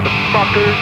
motherfuckers.